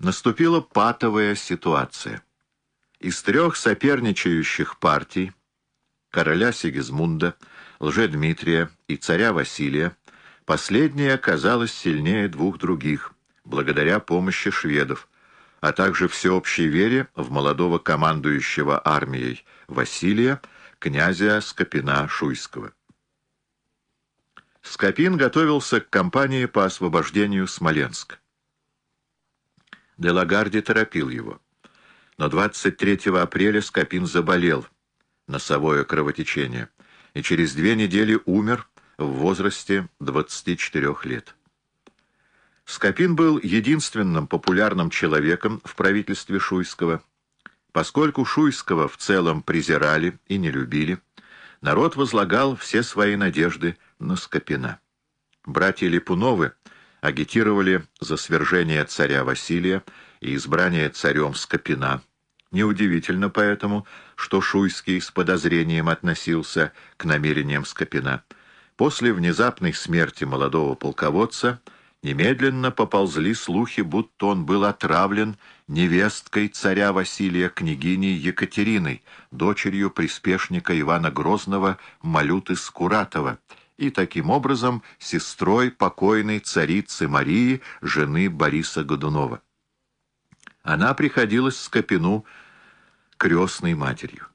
наступила патовая ситуация. Из трех соперничающих партий короля Сигизмунда, лже-Дмитрия и царя Василия последняя оказалась сильнее двух других, благодаря помощи шведов, а также всеобщей вере в молодого командующего армией Василия, князя Скопина-Шуйского. Скопин готовился к кампании по освобождению Смоленска. Делагарди торопил его. Но 23 апреля Скопин заболел, носовое кровотечение, и через две недели умер в возрасте 24 лет. Скопин был единственным популярным человеком в правительстве Шуйского. Поскольку Шуйского в целом презирали и не любили, народ возлагал все свои надежды на Скопина. Братья Липуновы агитировали за свержение царя Василия и избрание царем Скопина. Неудивительно поэтому, что Шуйский с подозрением относился к намерениям Скопина. После внезапной смерти молодого полководца немедленно поползли слухи, будто он был отравлен невесткой царя Василия, княгиней Екатериной, дочерью приспешника Ивана Грозного Малюты Скуратова, и таким образом сестрой покойной царицы Марии, жены Бориса Годунова. Она приходилась Скопину крестной матерью.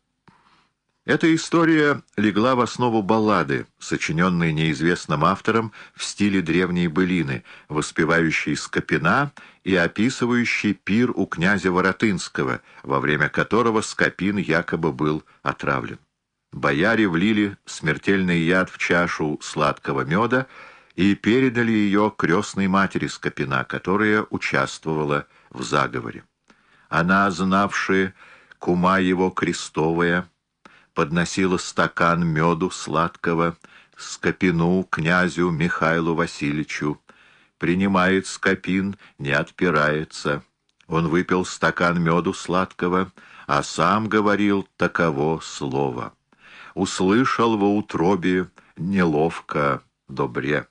Эта история легла в основу баллады, сочиненной неизвестным автором в стиле древней былины, воспевающей Скопина и описывающей пир у князя Воротынского, во время которого Скопин якобы был отравлен. Бояре влили смертельный яд в чашу сладкого меда и передали ее крестной матери Скопина, которая участвовала в заговоре. Она, знавшая кума его крестовая, подносила стакан меду сладкого Скопину, князю Михаилу Васильевичу. Принимает Скопин, не отпирается. Он выпил стакан меду сладкого, а сам говорил таково слово. Услышал во утробе неловко добре.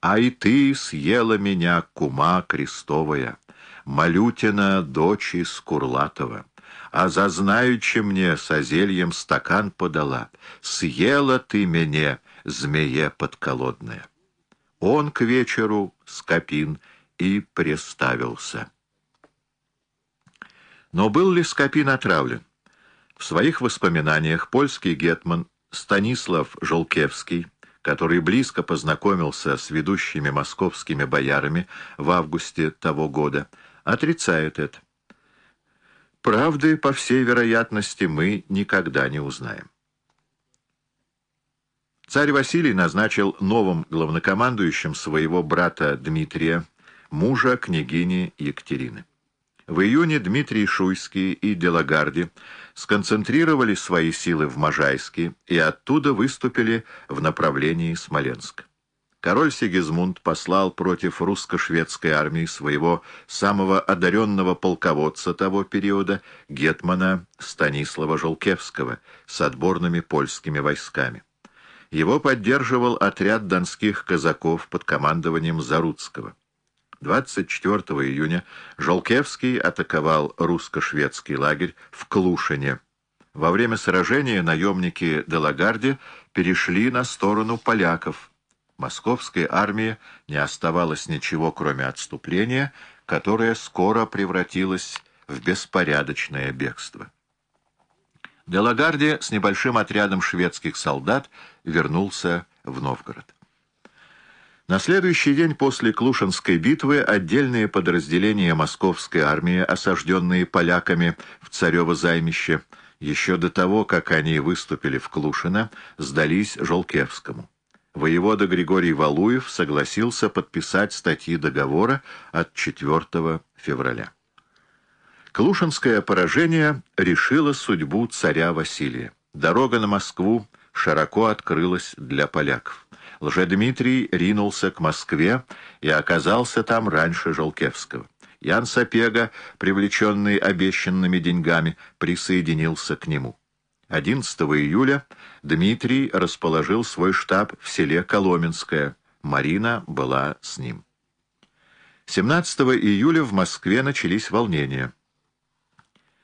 А и ты съела меня, кума крестовая, Малютина, дочи Скурлатова а зазнаючи мне созельем стакан подала. Съела ты меня, змее подколодная. Он к вечеру Скопин и приставился. Но был ли Скопин отравлен? В своих воспоминаниях польский гетман Станислав Жолкевский, который близко познакомился с ведущими московскими боярами в августе того года, отрицает это. Правды, по всей вероятности, мы никогда не узнаем. Царь Василий назначил новым главнокомандующим своего брата Дмитрия, мужа княгини Екатерины. В июне Дмитрий Шуйский и Делагарди сконцентрировали свои силы в Можайске и оттуда выступили в направлении Смоленска. Король Сигизмунд послал против русско-шведской армии своего самого одаренного полководца того периода, гетмана Станислава Жолкевского, с отборными польскими войсками. Его поддерживал отряд донских казаков под командованием Заруцкого. 24 июня Жолкевский атаковал русско-шведский лагерь в Клушине. Во время сражения наемники Делагарди перешли на сторону поляков – московской армии не оставалось ничего, кроме отступления, которое скоро превратилось в беспорядочное бегство. Делагарди с небольшим отрядом шведских солдат вернулся в Новгород. На следующий день после Клушинской битвы отдельные подразделения московской армии, осажденные поляками в Царево займище, еще до того, как они выступили в Клушино, сдались Жолкевскому воевода Григорий Валуев согласился подписать статьи договора от 4 февраля. Клушинское поражение решило судьбу царя Василия. Дорога на Москву широко открылась для поляков. Лжедмитрий ринулся к Москве и оказался там раньше Жолкевского. Ян Сапега, привлеченный обещанными деньгами, присоединился к нему. 11 июля Дмитрий расположил свой штаб в селе Коломенское. Марина была с ним. 17 июля в Москве начались волнения.